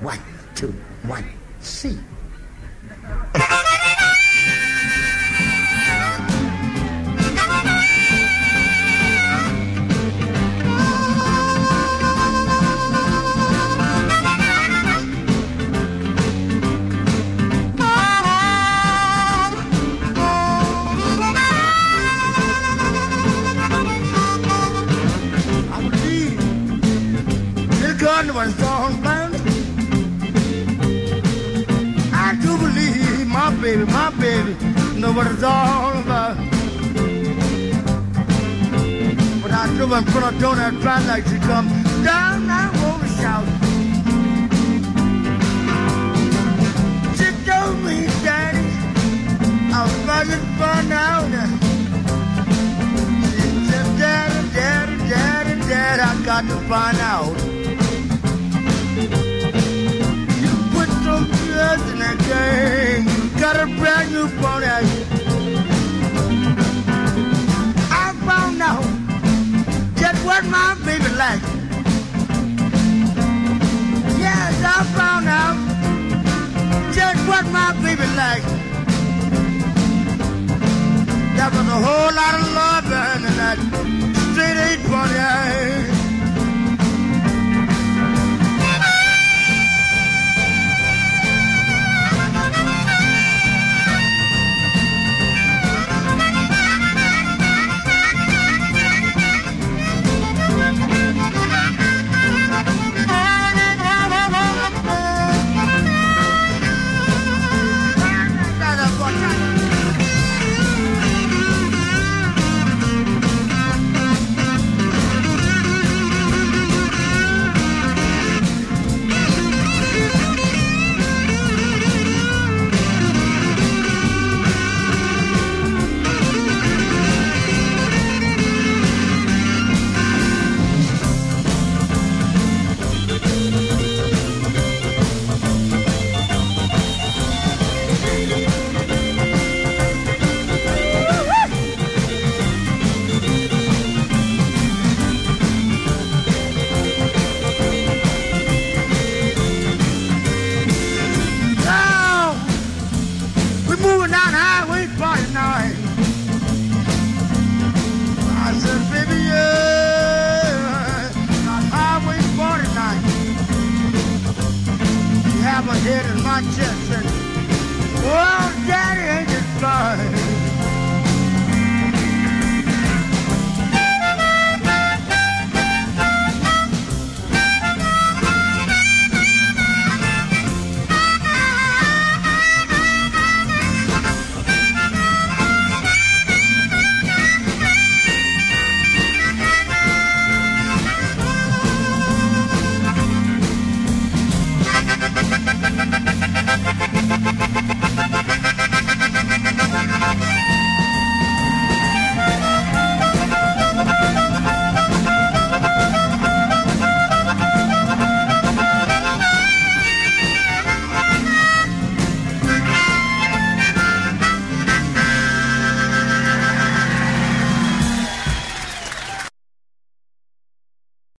One, two, one, see. Gun was blind. Baby, my baby, know what it's all about. When I drove in front of Donut Drive like she come down, I wanna shout. She told me, Daddy, I was fucking fun out. She said, Daddy, Daddy, Daddy, Daddy, I got to find out. Liked. Yes, I found out just what my baby liked. There was a whole lot of love my chest and, oh, daddy, ain't it fine?